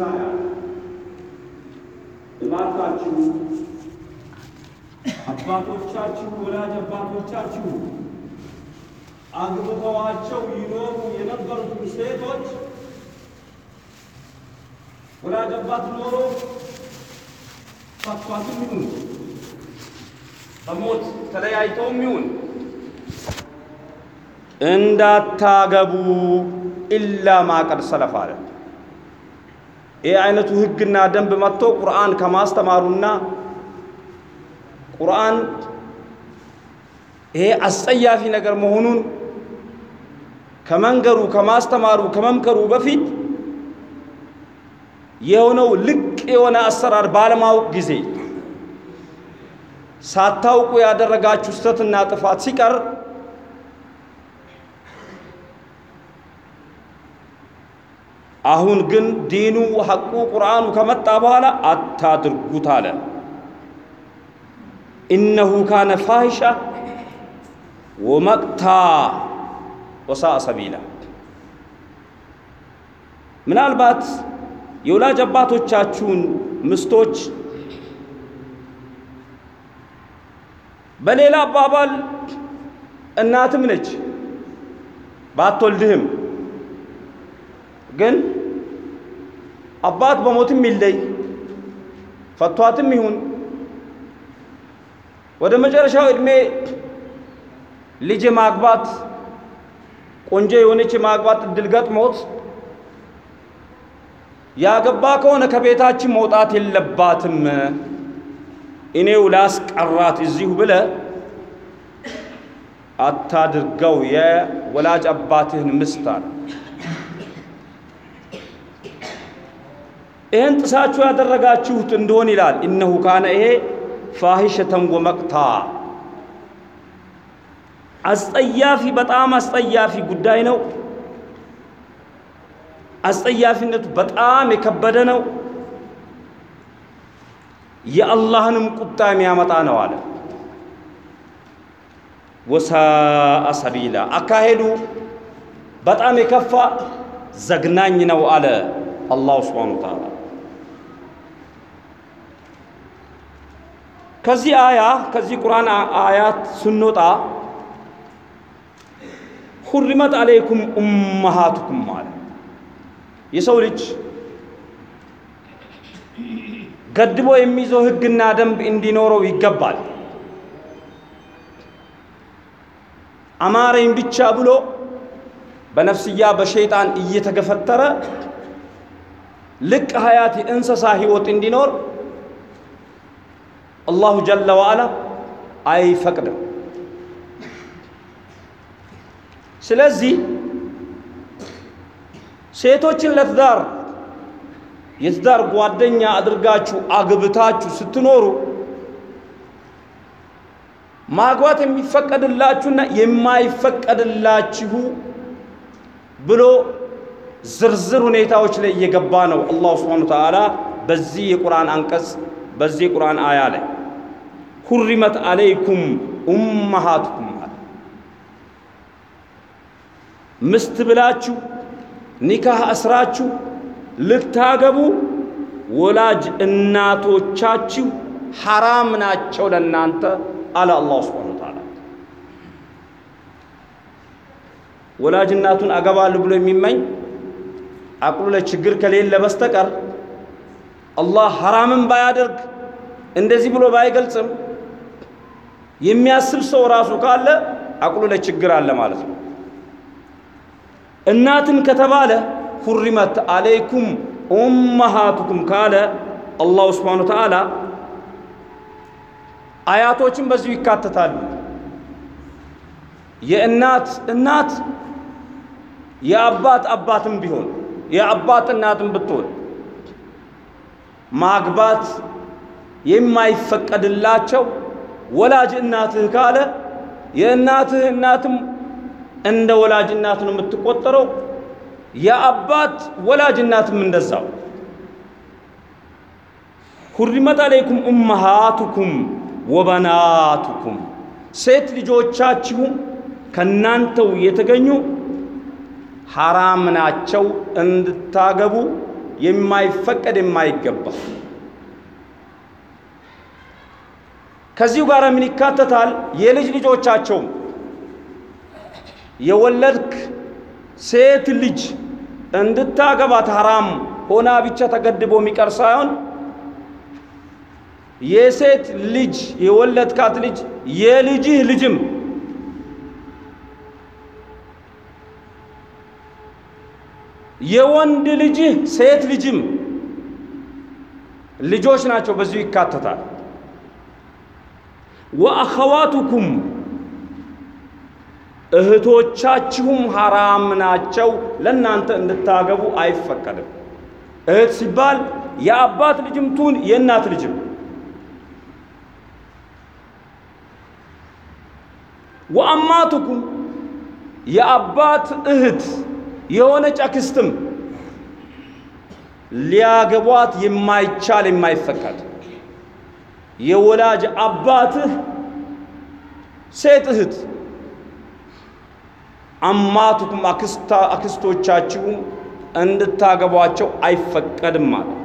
Yeah. እባካችሁ አባቶቻችሁ ወላጅ አባቶቻችሁ አግብተዋቸው ይኖሩ የነበሩትን ሴቶች ወላጅ አባት ኖሮ ፈቷትም ይሁን በሞት ተለያይተውም ይሁን እንዳታገቡ ኢላ ማቀድ ሰለፍ አለ። ይህ አይነቱ ህግና ደንብ መጥቶ ቁርአን ከማስተማሩና ቁርአን ይሄ አስጸያፊ ነገር መሆኑን ከመንገሩ ከማስተማሩ ከመምከሩ በፊት የሆነው ልቅ የሆነ አሰራር ባለማወቅ ጊዜ ሳታውቁ ያደረጋችሁ ስህተትና ጥፋት ሲቀር አሁን ግን ዲኑ ሐቁ ቁርአኑ ከመጣ በኋላ አታድርጉት አለ። ኢነሁ ካነ ፋሂሻ ወመቅታ ወሳአ ሰቢላ። ምናልባት የወላጅ አባቶቻችሁን ምስቶች በሌላ አባባል እናትም ነች ባትወልድህም ግን አባት በሞትም ይለይ ፈቷትም ይሁን ወደ መጨረሻው ዕድሜ ልጅ ማግባት ቆንጆ የሆነች ማግባት እድል ገጥሞት ያገባ ከሆነ ከቤታችን መውጣት የለባትም እኔው ላስቀራት እዚሁ ብለ አታድርገው የወላጅ አባትህን ምስት አለ። ይህን ጥሳችሁ ያደረጋችሁት እንደሆን ይላል እነሁ ካነ ይሄ ፋሂሸተን ወመቅታ አስጸያፊ በጣም አስጸያፊ ጉዳይ ነው። አስጸያፊነቱ በጣም የከበደ ነው። የአላህንም ቁጣ የሚያመጣ ነው አለ። ወሳአ ሰቢላ አካሄዱ በጣም የከፋ ዘግናኝ ነው አለ አላሁ ስብሓነ ወተዓላ። ከዚህ አያ ከዚህ ቁርአን አያት ስንወጣ ሁሪመት አለይኩም ኡመሃቱኩም አለ። የሰው ልጅ ገድቦ የሚይዘው ህግና ደንብ እንዲኖረው ይገባል። አማረኝ ብቻ ብሎ በነፍስያ በሸይጣን እየተገፈተረ ልቅ ሀያት የእንስሳ ህይወት እንዲኖር አላሁ ጀለ ወዓላ አይፈቅድም። ስለዚህ ሴቶችን ለትዳር የትዳር ጓደኛ አድርጋችሁ አግብታችሁ ስትኖሩ ማግባት የሚፈቀድላችሁና የማይፈቀድላችሁ ብሎ ዝርዝር ሁኔታዎች ላይ እየገባ ነው አላሁ ስብሓነ ወተዓላ በዚህ የቁርአን አንቀጽ በዚህ የቁርአን አያ ላይ ሁሪመት አለይኩም ኡመሃቱኩም አለ። ምስት ብላችሁ ኒካህ አስራችሁ ልታገቡ ወላጅ እናቶቻችሁ ሐራም ናቸው ለእናንተ አለ አላሁ ስብሓነ ወተዓላ። ወላጅ እናቱን አገባለሁ ብሎ የሚመኝ አቅሉ ላይ ችግር ከሌለ በስተቀር አላህ ሐራምን ባያደርግ እንደዚህ ብሎ ባይገልጽም የሚያስብ ሰው ራሱ ካለ አቅሉ ችግር አለ ማለት ነው። እናትን ከተባለ ሁሪመት አለይኩም ኡመሃቱኩም ካለ አላሁ ስብሓነ ወተዓላ አያቶችን በዚሁ ይካተታሉ። የእናት እናት የአባት አባትም ቢሆን የአባት እናትም ብትሆን ማግባት የማይፈቀድላቸው ወላጅ እናትህ ካለ የእናትህ እናትም እንደ ወላጅ እናት ነው የምትቆጠረው። የአባት ወላጅ እናትም እንደዛው። ሁሪመት አለይኩም ኡመሃቱኩም ወበናቱኩም ሴት ልጆቻችሁም ከናንተው የተገኙ ሐራም ናቸው እንድታገቡ የማይፈቀድ የማይገባ። ከዚሁ ጋር ምን ይካተታል? የልጅ ልጆቻቸውም የወለድክ ሴት ልጅ እንድታገባት ሐራም ሆና ብቻ ተገድቦ የሚቀር ሳይሆን የሴት ልጅ የወለድካት ልጅ የልጅህ ልጅም የወንድ ልጅህ ሴት ልጅም ልጆች ናቸው። በዚሁ ይካተታል። ወአኸዋቱኩም እህቶቻችሁም ሐራም ናቸው፣ ለእናንተ እንድታገቡ አይፈቀድም። እህት ሲባል የአባት ልጅም ትሁን የእናት ልጅም ወአማቱኩም የአባት እህት የሆነች አክስትም ሊያገቧት የማይቻል የማይፈቀድ የወላጅ አባትህ ሴት እህት አማቱኩም አክስቶቻችሁም እንድታገቧቸው አይፈቀድም ማለት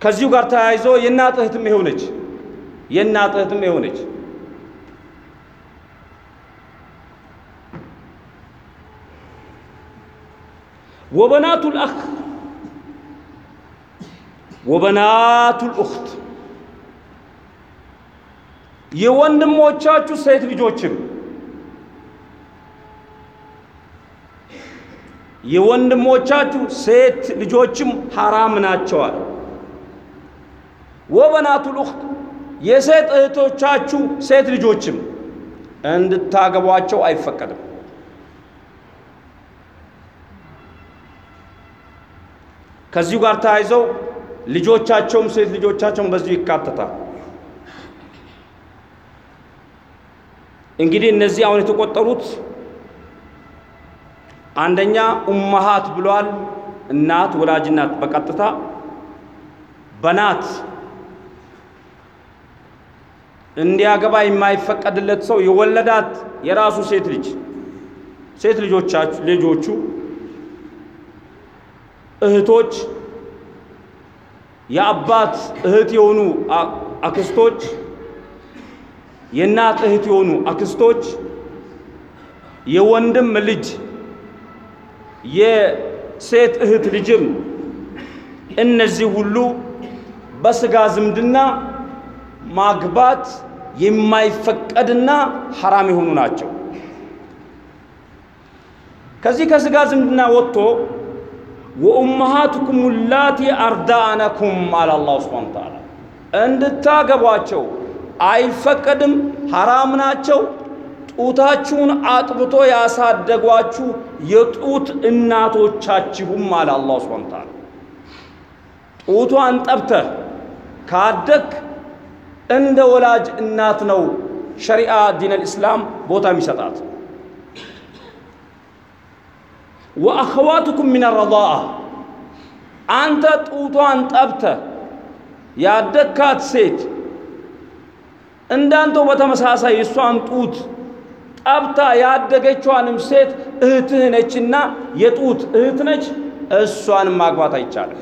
ከዚሁ ጋር ተያይዞ የእናት እህትም የሆነች የእናት እህትም የሆነች ወበናቱል አኽ ወበናቱል ኡኽት የወንድሞቻችሁ ሴት ልጆችም የወንድሞቻችሁ ሴት ልጆችም ሐራም ናቸዋል። ወበናቱል ኡኽት የሴት እህቶቻችሁ ሴት ልጆችም እንድታገቧቸው አይፈቀድም። ከዚሁ ጋር ተያይዘው ልጆቻቸውም ሴት ልጆቻቸውም በዚሁ ይካተታል። እንግዲህ እነዚህ አሁን የተቆጠሩት አንደኛ ኡመሃት ብሏል። እናት ወላጅ እናት በቀጥታ በናት እንዲያገባ የማይፈቀድለት ሰው የወለዳት የራሱ ሴት ልጅ ሴት ልጆቹ እህቶች፣ የአባት እህት የሆኑ አክስቶች፣ የእናት እህት የሆኑ አክስቶች፣ የወንድም ልጅ የሴት እህት ልጅም እነዚህ ሁሉ በስጋ ዝምድና ማግባት የማይፈቀድና ሐራም የሆኑ ናቸው። ከዚህ ከስጋ ዝምድና ወጥቶ ወኡመሃቱኩም ላቲ አርዳአነኩም አለ አላሁ ስብሓነ ወተዓላ እንድታገቧቸው አይፈቀድም፣ ሐራም ናቸው። ጡታችሁን አጥብቶ ያሳደጓችሁ የጡት እናቶቻችሁም አለ አላሁ ስብሓነ ወተዓላ ጡቷን ጠብተህ ካደግ እንደ ወላጅ እናት ነው ሸሪዓ ዲን አልእስላም ቦታ የሚሰጣት። ወአኸዋቱኩም ሚን ረዳአ አንተ ጡቷን ጠብተህ ያደግካት ሴት እንዳንተው በተመሳሳይ እሷን ጡት ጠብታ ያደገችዋንም ሴት እህትህ ነችና የጡት እህት ነች፣ እሷንም ማግባት አይቻልም።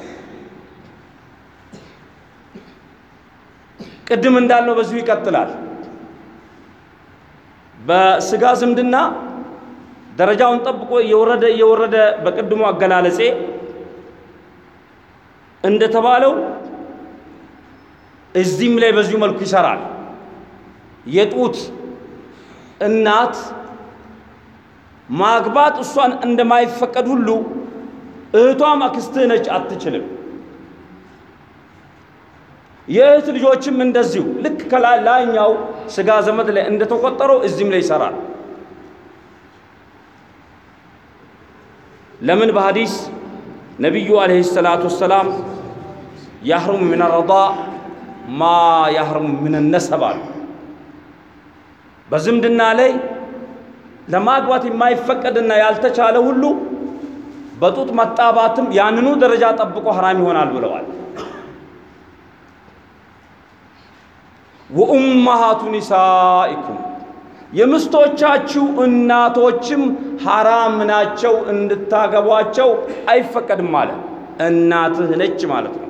ቅድም እንዳልነው በዚሁ ይቀጥላል። በስጋ ዝምድና ደረጃውን ጠብቆ እየወረደ እየወረደ በቅድሞ አገላለጼ እንደተባለው እዚህም ላይ በዚሁ መልኩ ይሰራል። የጡት እናት ማግባት እሷን እንደማይፈቀድ ሁሉ እህቷም አክስትህ ነች፣ አትችልም። የእህት ልጆችም እንደዚሁ ልክ ከላይኛው ስጋ ዘመድ ላይ እንደተቆጠረው እዚህም ላይ ይሰራል። ለምን በሐዲስ ነቢዩ ዓለይሂ ሰላቱ ወሰላም ያህሩም ምን ረዳ ማ ያህሩም ምን ነሰብ አሉ። በዝምድና ላይ ለማግባት የማይፈቀድና ያልተቻለ ሁሉ በጡት መጣባትም ያንኑ ደረጃ ጠብቆ ሐራም ይሆናል ብለዋል። ወኡመሃቱ ኒሳኢኩም የምስቶቻችሁ እናቶችም ሐራም ናቸው፣ እንድታገቧቸው አይፈቀድም ማለት እናትህ ነች ማለት ነው።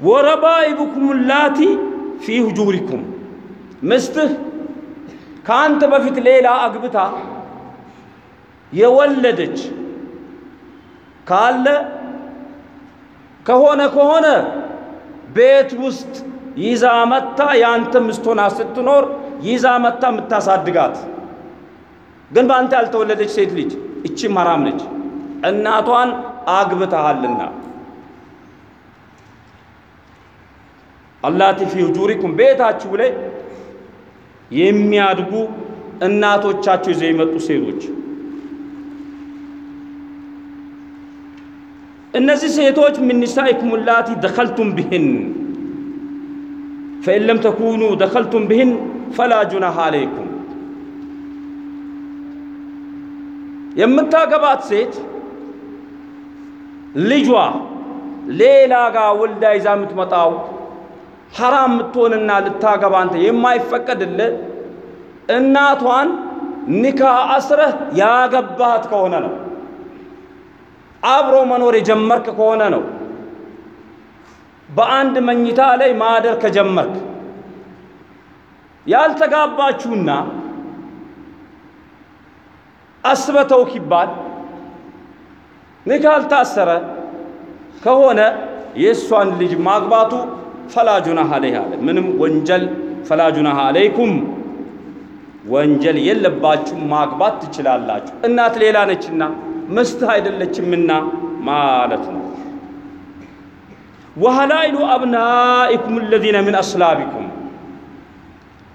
ወረባኢቡኩም ላቲ ፊ ሁጁሪኩም ምስትህ ከአንተ በፊት ሌላ አግብታ የወለደች ካለ ከሆነ ከሆነ ቤት ውስጥ ይዛ መታ የአንተ ሆና ስትኖር ይዛ መታ የምታሳድጋት። ግን በአንተ ያልተወለደች ሴት ልጅ እቺም ሐራም ነች። እናቷን አግብተሃልና። አላቲ ፊ ሁጁሪኩም ቤታችሁ ላይ የሚያድጉ እናቶቻችሁ ይዘው የመጡ ሴቶች። እነዚህ ሴቶች ምን ኒሳኢኩም ላቲ ደኸልቱም ብህን ፈኢን ለም ተኩኑ ደኸልቱም ብህን ፈላ ጁናሃ አለይኩም የምታገባት ሴት ልጇ ሌላ ጋር ወልዳ ይዛ የምትመጣው ሐራም የምትሆንና ልታገባ አንተ የማይፈቀድልህ እናቷን ኒካ አስረህ ያገባሃት ከሆነ ነው። አብሮ መኖር የጀመርክ ከሆነ ነው። በአንድ መኝታ ላይ ማደር ከጀመርክ ያልተጋባችሁና አስበተውክ ይባል ኒካ ያልታሰረ ከሆነ የእሷን ልጅ ማግባቱ ፈላ አለይህ አለ። ምንም ወንጀል ፈላ አለይኩም ወንጀል የለባችሁም፣ ማግባት ትችላላችሁ። እናት ሌላ ነችና ምስትህ አይደለችምና ማለት ነው። ወሀላኢሉ አብናኢኩም አለዚነ ሚን አስላቢኩም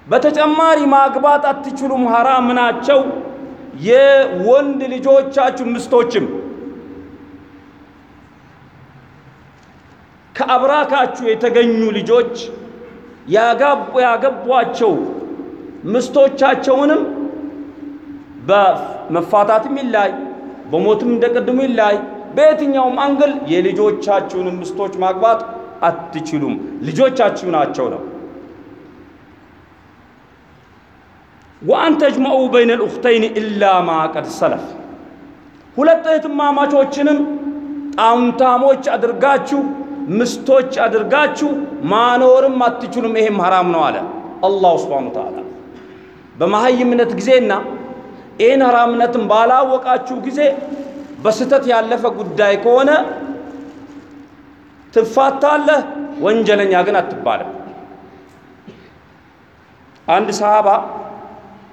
በተጨማሪ ማግባት አትችሉም፣ ሐራም ናቸው። የወንድ ልጆቻችሁ ምስቶችም ከአብራካችሁ የተገኙ ልጆች ያገቧቸው ምስቶቻቸውንም በመፋታትም ይላይ በሞትም እንደቀድሙ ይላይ በየትኛውም አንግል የልጆቻችሁንም ምስቶች ማግባት አትችሉም። ልጆቻችሁ ናቸው ነው። ወአን ተጅመዑ በይነ ልኡኽተይን ኢላ ማ ቀድ ሰለፍ ሁለት እህትማማቾችንም ጣውንታሞች አድርጋችሁ ምስቶች አድርጋችሁ ማኖርም አትችሉም፣ ይሄም ሐራም ነው አለ አላሁ ስብሓነ ወተዓላ። በመሀይምነት ጊዜና ይህን ሐራምነትን ባላወቃችሁ ጊዜ በስተት ያለፈ ጉዳይ ከሆነ ትፋታለህ፣ ወንጀለኛ ግን አትባልም። አንድ ሰሃባ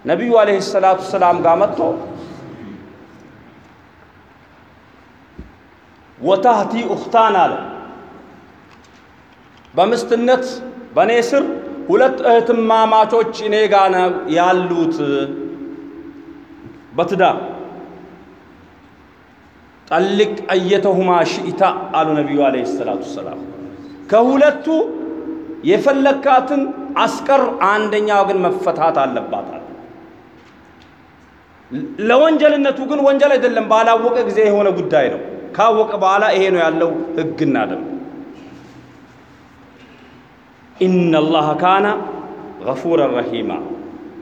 ነቢዩ ዓለይሂ ሰላቱ ሰላም ጋር መጥቶ ወታህቲ ኡኽታን አለ በምስትነት በእኔ ስር ሁለት እህትማማቾች እኔ ጋ ነው ያሉት በትዳር ጠልቅ አየተሁማ ሽኢታ አሉ ነቢዩ ዓለይሂ ሰላቱ ሰላም። ከሁለቱ የፈለካትን አስቀር፣ አንደኛው ግን መፈታት አለባታል። ለወንጀልነቱ ግን ወንጀል አይደለም፣ ባላወቀ ጊዜ የሆነ ጉዳይ ነው። ካወቀ በኋላ ይሄ ነው ያለው ህግና ደንብ። ኢነላህ ካነ ገፉረን ረሂማ